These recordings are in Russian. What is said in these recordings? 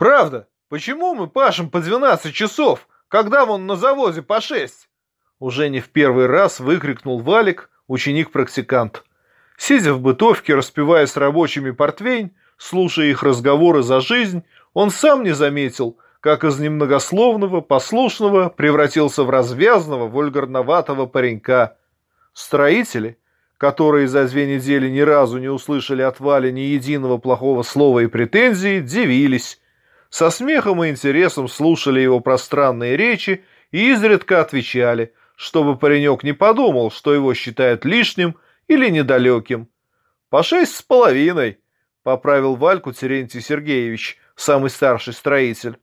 Правда, почему мы пашем по 12 часов, когда вон на заводе по 6? Уже не в первый раз выкрикнул Валик, ученик-практикант. Сидя в бытовке, распивая с рабочими портвейн, слушая их разговоры за жизнь, он сам не заметил, как из немногословного, послушного превратился в развязного, вульгарноватого паренька. Строители, которые за две недели ни разу не услышали от Вали ни единого плохого слова и претензии, дивились. Со смехом и интересом слушали его пространные речи и изредка отвечали, чтобы паренек не подумал, что его считают лишним или недалеким. «По шесть с половиной», — поправил Вальку Терентий Сергеевич, самый старший строитель.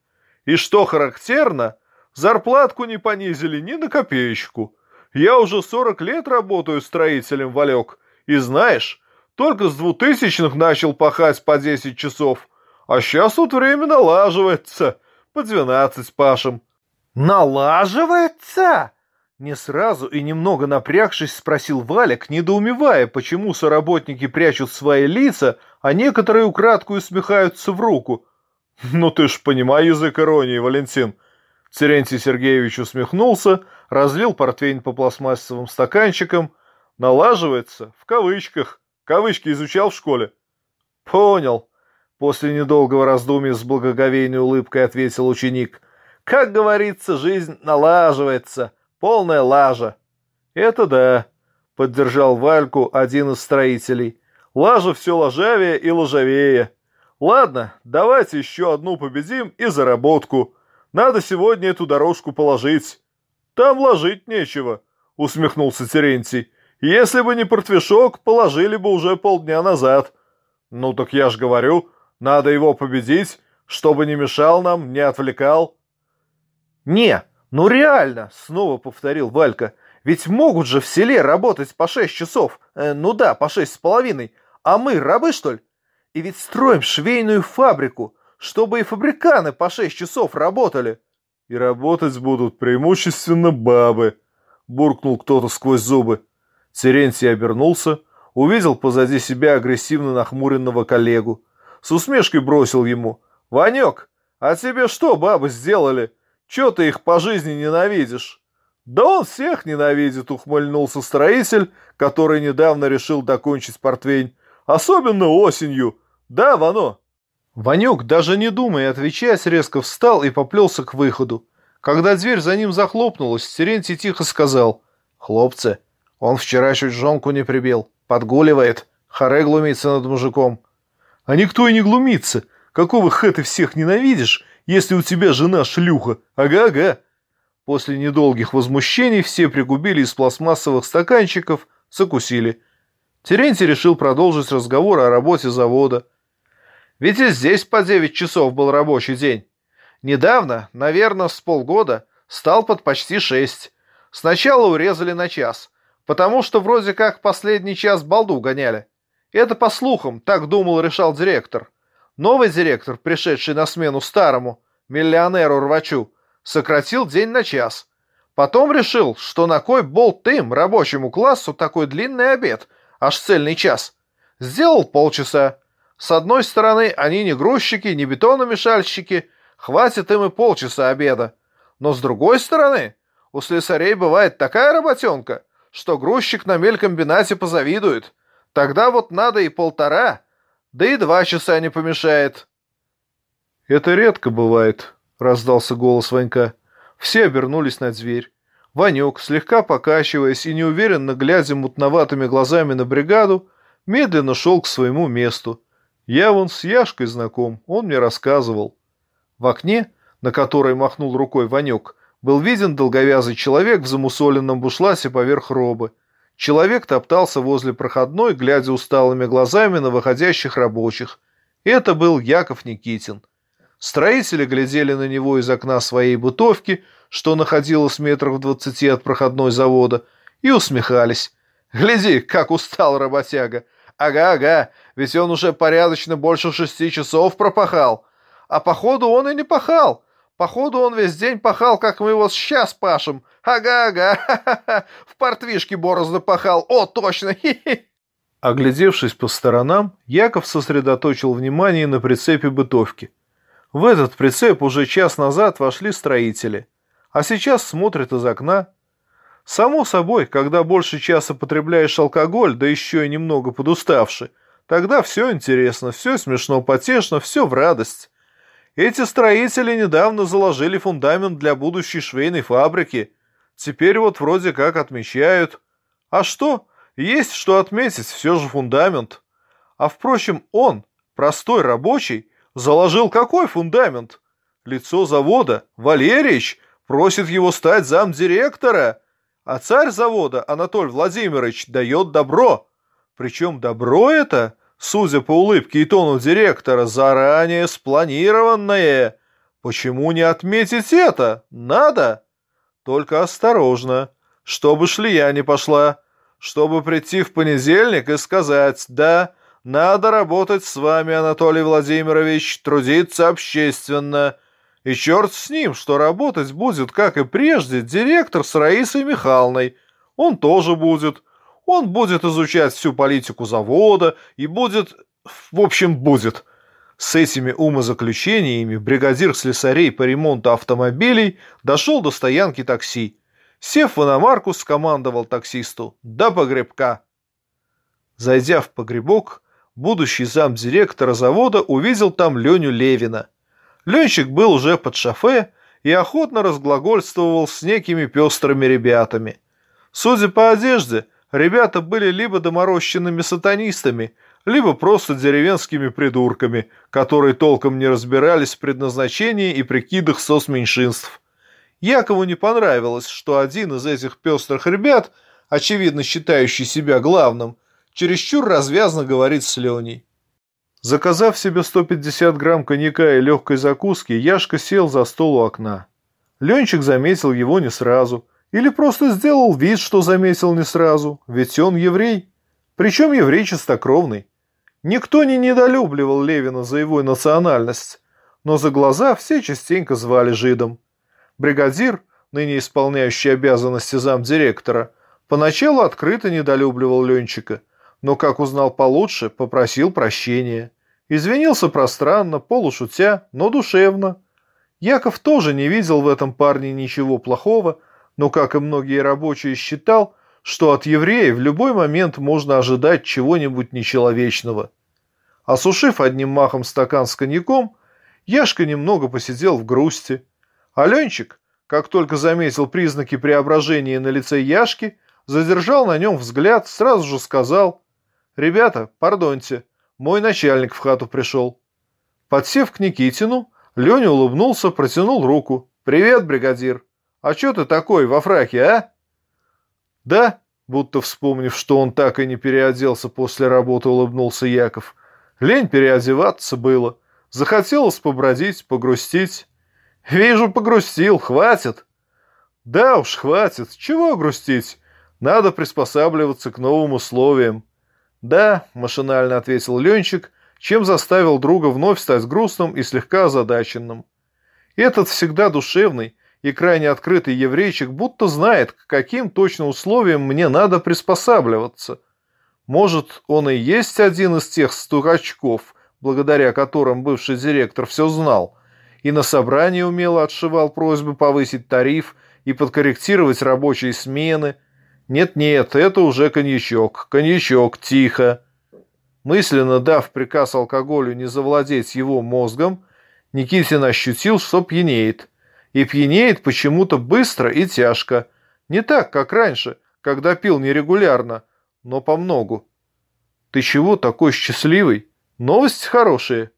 «И что характерно, зарплатку не понизили ни на копеечку». Я уже сорок лет работаю строителем, Валек. И знаешь, только с двухтысячных начал пахать по десять часов. А сейчас тут время налаживается. По двенадцать пашем. Налаживается? Не сразу и немного напрягшись, спросил Валик, недоумевая, почему соработники прячут свои лица, а некоторые украдкую усмехаются в руку. Ну ты ж понимай язык иронии, Валентин. Терентий Сергеевич усмехнулся, разлил портвейн по пластмассовым стаканчикам. Налаживается, в кавычках. Кавычки изучал в школе. Понял. После недолгого раздумья с благоговейной улыбкой ответил ученик. Как говорится, жизнь налаживается. Полная лажа. Это да, поддержал Вальку один из строителей. Лажа все ложавее и ложавее. Ладно, давайте еще одну победим и заработку. Надо сегодня эту дорожку положить. Там ложить нечего, усмехнулся Терентий. Если бы не портвишок, положили бы уже полдня назад. Ну так я ж говорю, надо его победить, чтобы не мешал нам, не отвлекал. Не, ну реально, снова повторил Валька. Ведь могут же в селе работать по шесть часов. Э, ну да, по шесть с половиной. А мы рабы, что ли? И ведь строим швейную фабрику чтобы и фабриканы по шесть часов работали. И работать будут преимущественно бабы, буркнул кто-то сквозь зубы. Терентий обернулся, увидел позади себя агрессивно нахмуренного коллегу. С усмешкой бросил ему. «Ванек, а тебе что бабы сделали? Че ты их по жизни ненавидишь?» «Да он всех ненавидит», — ухмыльнулся строитель, который недавно решил докончить портвейн. «Особенно осенью. Да, Вано?» Ванюк, даже не думая отвечать, резко встал и поплелся к выходу. Когда дверь за ним захлопнулась, Терентий тихо сказал. «Хлопцы, он вчера чуть жонку не прибил. Подгуливает. Харе глумится над мужиком». «А никто и не глумится. Какого хэ ты всех ненавидишь, если у тебя жена шлюха? Ага-ага». После недолгих возмущений все пригубили из пластмассовых стаканчиков, закусили. Терентий решил продолжить разговор о работе завода. Ведь и здесь по 9 часов был рабочий день. Недавно, наверное, с полгода, стал под почти 6. Сначала урезали на час, потому что вроде как последний час балду гоняли. Это по слухам, так думал решал директор. Новый директор, пришедший на смену старому, миллионеру-рвачу, сократил день на час. Потом решил, что на кой болт им, рабочему классу, такой длинный обед, аж цельный час. Сделал полчаса. С одной стороны, они не грузчики, не бетономешальщики, хватит им и полчаса обеда. Но с другой стороны, у слесарей бывает такая работенка, что грузчик на мелькомбинате позавидует. Тогда вот надо и полтора, да и два часа не помешает. «Это редко бывает», — раздался голос Ванька. Все обернулись на дверь. Ванек, слегка покачиваясь и неуверенно глядя мутноватыми глазами на бригаду, медленно шел к своему месту. Я вон с Яшкой знаком, он мне рассказывал. В окне, на которое махнул рукой Ванек, был виден долговязый человек в замусоленном бушласе поверх робы. Человек топтался возле проходной, глядя усталыми глазами на выходящих рабочих. Это был Яков Никитин. Строители глядели на него из окна своей бытовки, что находилось метров в двадцати от проходной завода, и усмехались. «Гляди, как устал работяга! Ага-ага, ведь он уже порядочно больше шести часов пропахал. А походу он и не пахал. Походу он весь день пахал, как мы его сейчас пашем. Ага-ага, в портвишке борозно пахал. О, точно, Оглядевшись по сторонам, Яков сосредоточил внимание на прицепе бытовки. В этот прицеп уже час назад вошли строители, а сейчас смотрят из окна. Само собой, когда больше часа потребляешь алкоголь, да еще и немного подуставший, тогда все интересно, все смешно, потешно, все в радость. Эти строители недавно заложили фундамент для будущей швейной фабрики. Теперь вот вроде как отмечают. А что? Есть что отметить, все же фундамент. А впрочем, он, простой рабочий, заложил какой фундамент? Лицо завода, Валерьевич, просит его стать замдиректора, а царь завода, Анатолий Владимирович, дает добро. Причем добро это судя по улыбке и тону директора, заранее спланированное. Почему не отметить это? Надо. Только осторожно, чтобы шлия не пошла, чтобы прийти в понедельник и сказать «Да, надо работать с вами, Анатолий Владимирович, трудиться общественно». И черт с ним, что работать будет, как и прежде, директор с Раисой Михайловной. Он тоже будет. Он будет изучать всю политику завода и будет... В общем, будет. С этими умозаключениями бригадир слесарей по ремонту автомобилей дошел до стоянки такси. Сев в иномарку, скомандовал таксисту «До погребка». Зайдя в погребок, будущий замдиректора завода увидел там Леню Левина. Ленщик был уже под шофе и охотно разглагольствовал с некими пестрыми ребятами. Судя по одежде, Ребята были либо доморощенными сатанистами, либо просто деревенскими придурками, которые толком не разбирались в предназначении и прикидах соцменьшинств. Якову не понравилось, что один из этих пестрых ребят, очевидно считающий себя главным, чересчур развязно говорит с Леней. Заказав себе 150 грамм коньяка и легкой закуски, Яшка сел за стол у окна. Ленчик заметил его не сразу – или просто сделал вид, что заметил не сразу, ведь он еврей. Причем еврей чистокровный. Никто не недолюбливал Левина за его национальность, но за глаза все частенько звали жидом. Бригадир, ныне исполняющий обязанности замдиректора, поначалу открыто недолюбливал Ленчика, но, как узнал получше, попросил прощения. Извинился пространно, полушутя, но душевно. Яков тоже не видел в этом парне ничего плохого, но, как и многие рабочие, считал, что от еврея в любой момент можно ожидать чего-нибудь нечеловечного. Осушив одним махом стакан с коньяком, Яшка немного посидел в грусти. Аленчик, как только заметил признаки преображения на лице Яшки, задержал на нем взгляд, сразу же сказал «Ребята, пардоньте, мой начальник в хату пришел». Подсев к Никитину, Леня улыбнулся, протянул руку. «Привет, бригадир!» А чё ты такой во фраке, а?» «Да», будто вспомнив, что он так и не переоделся после работы, улыбнулся Яков. «Лень переодеваться было. Захотелось побродить, погрустить». «Вижу, погрустил, хватит». «Да уж, хватит. Чего грустить? Надо приспосабливаться к новым условиям». «Да», — машинально ответил Ленчик, чем заставил друга вновь стать грустным и слегка озадаченным. Этот всегда душевный, и крайне открытый еврейчик будто знает, к каким точно условиям мне надо приспосабливаться. Может, он и есть один из тех стукачков, благодаря которым бывший директор все знал, и на собрании умело отшивал просьбы повысить тариф и подкорректировать рабочие смены. Нет-нет, это уже коньячок, коньячок, тихо. Мысленно дав приказ алкоголю не завладеть его мозгом, Никитин ощутил, что пьянеет – и пьянеет почему-то быстро и тяжко. Не так, как раньше, когда пил нерегулярно, но помногу. Ты чего такой счастливый? Новости хорошие?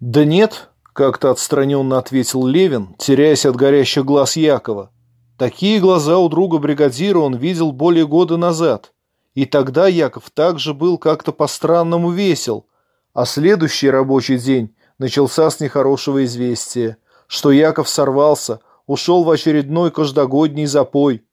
Да нет, как-то отстраненно ответил Левин, теряясь от горящих глаз Якова. Такие глаза у друга бригадира он видел более года назад. И тогда Яков также был как-то по-странному весел. А следующий рабочий день начался с нехорошего известия что Яков сорвался, ушел в очередной каждогодний запой.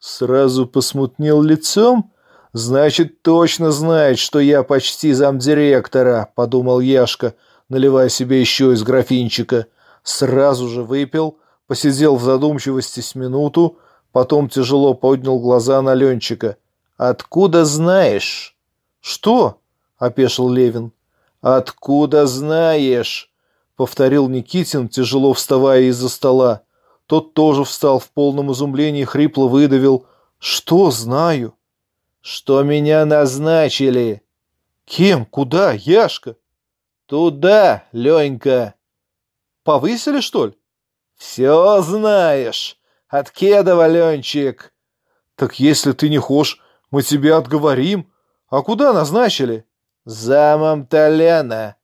Сразу посмутнел лицом? Значит, точно знает, что я почти замдиректора, подумал Яшка, наливая себе еще из графинчика. Сразу же выпил, посидел в задумчивости с минуту, потом тяжело поднял глаза на Ленчика. «Откуда знаешь?» «Что?» — опешил Левин. «Откуда знаешь?» — повторил Никитин, тяжело вставая из-за стола. Тот тоже встал в полном изумлении, хрипло выдавил. «Что знаю?» «Что меня назначили». «Кем? Куда? Яшка?» «Туда, Ленька». «Повысили, что ли?» «Все знаешь. От Кедова, Ленчик». «Так если ты не хочешь, мы тебя отговорим. А куда назначили?» «Замом Толяна».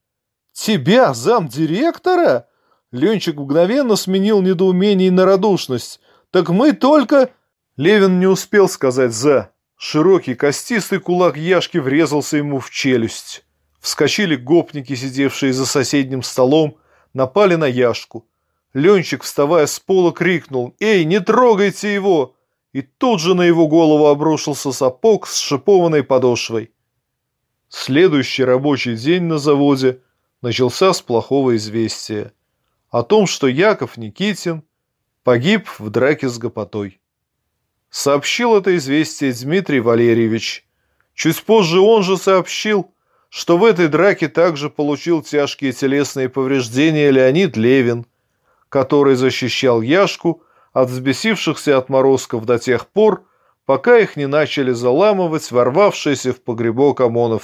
«Тебя, замдиректора?» Ленчик мгновенно сменил недоумение на радушность. «Так мы только...» Левин не успел сказать «за». Широкий костистый кулак Яшки врезался ему в челюсть. Вскочили гопники, сидевшие за соседним столом, напали на Яшку. Ленчик, вставая с пола, крикнул «Эй, не трогайте его!» И тут же на его голову обрушился сапог с шипованной подошвой. Следующий рабочий день на заводе начался с плохого известия о том, что Яков Никитин погиб в драке с гопотой. Сообщил это известие Дмитрий Валерьевич. Чуть позже он же сообщил, что в этой драке также получил тяжкие телесные повреждения Леонид Левин, который защищал Яшку от взбесившихся отморозков до тех пор, пока их не начали заламывать ворвавшиеся в погребок ОМОНовцы.